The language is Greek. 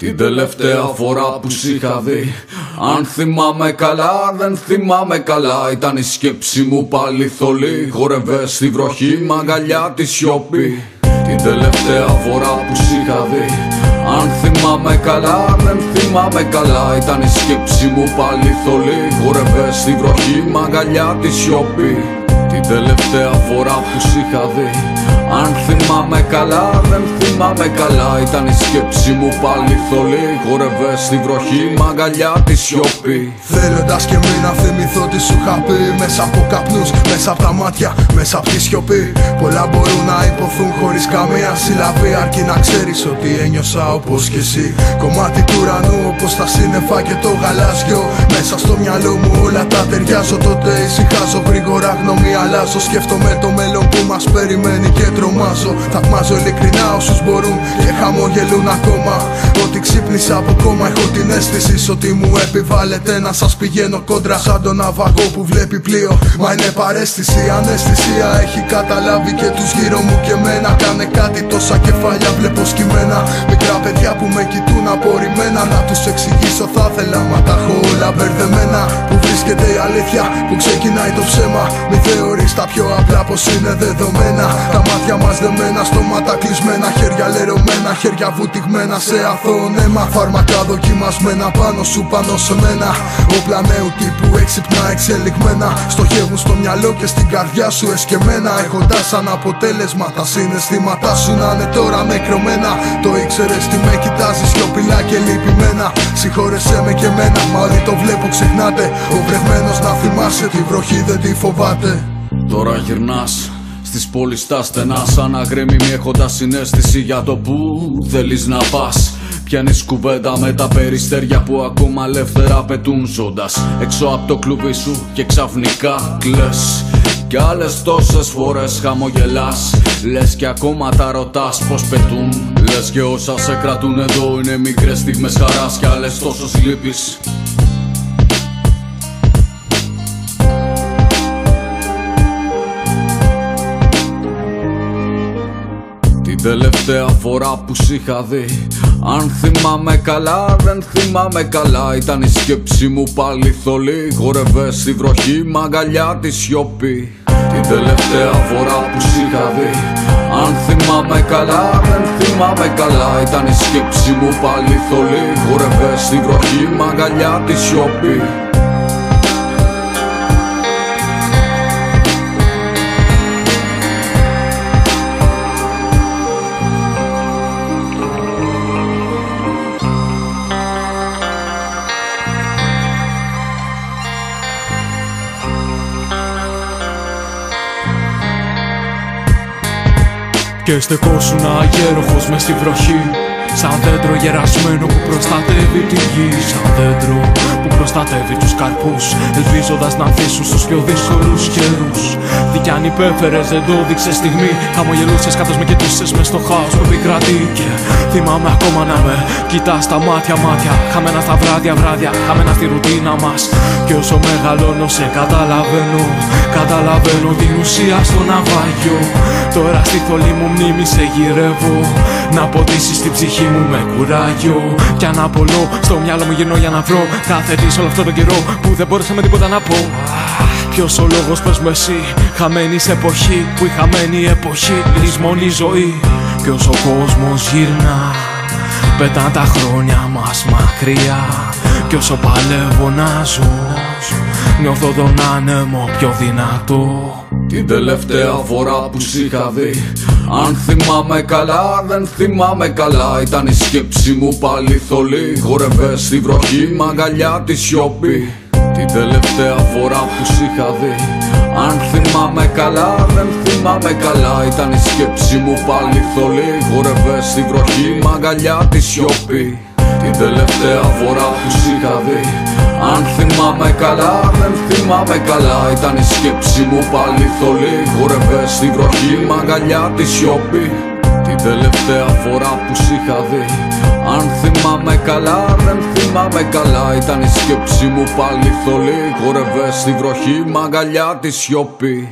Την τελευταία φορά που σ' είχα δει Αν θυμάμαι καλά, δεν θυμάμαι καλά. Ήταν η σκέψη μου πάλι θολή Χορευέ στη βροχή, μαγκαλιά τη σιωπή. Την τελευταία φορά που σ' είχα δει Αν θυμάμαι καλά, δεν θυμάμαι καλά. Ήταν η σκέψη μου πάλι θολή Χορευέ στη βροχή, μαγκαλιά τη σιωπή Την τελευταία φορά που σ' είχα δει αν θυμάμαι καλά, δεν θυμάμαι καλά. Ήταν η σκέψη μου πάλι θολή Χορευέ στη βροχή, μαγκαλιά τη σιωπή. Θέλοντας και μη να θυμηθώ τι σου είχα πει Μέσα από καπνούς, μέσα από τα μάτια, μέσα από τη σιωπή. Πολλά μπορούν να υποθούν χωρίς καμία συλλαβή Αρκεί να ξέρεις ότι ένιωσα όπως και εσύ. Κομμάτι του ουρανού όπως τα σύννεφα και το γαλάζιο. Μέσα στο μυαλό μου όλα τα ταιριάζω Τότε ησυχάζω γρήγορα γνώμη αλλάζω Σκέφτομαι το μέλλον που μας περιμένει και τρομάζω. Θαυμάζω ειλικρινά όσους μπορούν και χαμογελούν ακόμα. Ότι ξύπνησα από κόμμα έχω την αίσθηση ότι μου επιβάλλεται να σας πηγαίνω κόντρα Σαν τον ναυαγό που βλέπει πλοίο. Μα είναι παρέστηση, αναισθησία έχει καταλάβει και τους γύρω μου και μένα Κάνε κάτι τόσα κεφάλια βλέπω σκημένα. Μικρά παιδιά που με κοιτούν απορριμμένα. Να τους εξηγήσω θα ήθελα μα τα έχω όλα μπερδεμένα. Που βρίσκεται η αλήθεια που ξεκινάει το ψέμα. Μη θεωρείς τα πιο απλά πως είναι δεδομένα. Τα μάτια μάτια μας δεμένα, στόματα κλεισμένα Χέρια λερωμένα, χέρια βουτυγμένα. Σε αθώο αίμα Φάρμακα δοκιμασμένα πάνω σου, πάνω σε μένα. Όπλα νέου τύπου έξυπνα εξελιγμένα. Στοχεύουν στο μυαλό και στην καρδιά σου εσκεμμένα. Έχοντας σαν αποτέλεσμα τα συναισθήματά σου να είναι τώρα νεκρωμένα. Το ήξερες τι με κοιτάζεις σιωπηλά και λυπημένα. Συγχώρεσέ με και μένα, μα όλοι το βλέπω ξεχνάτε. Ο βρεγμένος να θυμάσαι τη βροχή δεν τη φοβάται Τώρα γυρνάς στις πόλεις τα στενά σαν αγρίμι μη έχοντας συνέστηση για το που θέλεις να πας. Πιάνεις κουβέντα με τα περιστέρια που ακόμα ελεύθερα πετούν ζώντας. Έξω από το κλουβί σου και ξαφνικά κλαις. Κι άλλες τόσες φορές χαμογελάς. Λες και ακόμα τα ρωτάς πως πετούν. Λες και όσα σε κρατούν εδώ είναι μικρές στιγμές χαράς. Κι άλλες τόσο λύπης τελευταία φορά που σ' είχα δει. Αν θυμάμαι καλά δεν θυμάμαι καλά. Ήταν η σκέψη μου πάλι θολή. Χορευέ στη βροχή μαγκαλιά τη σιωπή. Την τελευταία φορά που σ' είχα δει. Αν θυμάμαι καλά δεν θυμάμαι καλά. Ήταν η σκέψη μου πάλι θολή. Χορευέ στη βροχή μαγκαλιά τη σιωπή Και στεκόσουν αγέροχος μες στη βροχή. Σαν δέντρο γερασμένο που προστατεύει τη γη. Σαν δέντρο που προστατεύει τους καρπούς Ελπίζοντας να αφήσουν στους πιο δύσκολους καιρούς Τι αν υπέφερες δεν το δείξες στιγμή. Χαμογελούσες καθώς με κοιτούσες μες στο χάος που επικρατεί. Και θυμάμαι ακόμα να με κοιτάς στα μάτια μάτια. Χαμένα στα βράδια βράδια, χαμένα στη ρουτίνα μας. Και όσο μεγαλώνω σε καταλαβαίνω. Καταλαβαίνω την ουσία στο ναυάγιο. Τώρα στη θολή μου μνήμη σε γυρεύω. Να ποτίσεις την ψυχή μου με κουράγιο. Κι αν απολώ στο μυαλό μου γυρνώ για να βρω Κάθε τι όλο αυτό τον καιρό που δεν μπόρεσα με τίποτα να πω Ποιος ο λόγος πες με εσύ. Χαμένη σε εποχή που η χαμένη εποχή λησμονεί ζωή. Ποιος ο κόσμος γυρνά Πετά τα χρόνια μας μακριά. Κι όσο παλεύω να ζω Νιώθω τον άνεμο πιο δυνατό. Την τελευταία φορά που σ' είχα δει Αν θυμάμαι καλά δεν θυμάμαι καλά. Ήταν η σκέψη μου πάλι θολή. Χορευέ στη βροχή μαγκαλιά τη σιωπή Την τελευταία φορά που σ' είχα δει. Αν θυμάμαι καλά δεν θυμάμαι καλά. Ήταν η σκέψη μου πάλι θολή Χορευέ στη βροχή μαγκαλιά τη σιωπή. Την τελευταία φορά που σ' είχα δει. Αν θυμάμαι καλά, δεν θυμάμαι καλά. Ήταν η σκέψη μου πάλι θολή Χορευέ στη βροχή, μαγκαλιά τη σιωπή. Την τελευταία φορά που σ' είχα δει. Αν θυμάμαι καλά, δεν θυμάμαι καλά Ήταν η σκέψη μου πάλι θολή. Χορευέ στη βροχή, μαγκαλιά τη σιωπή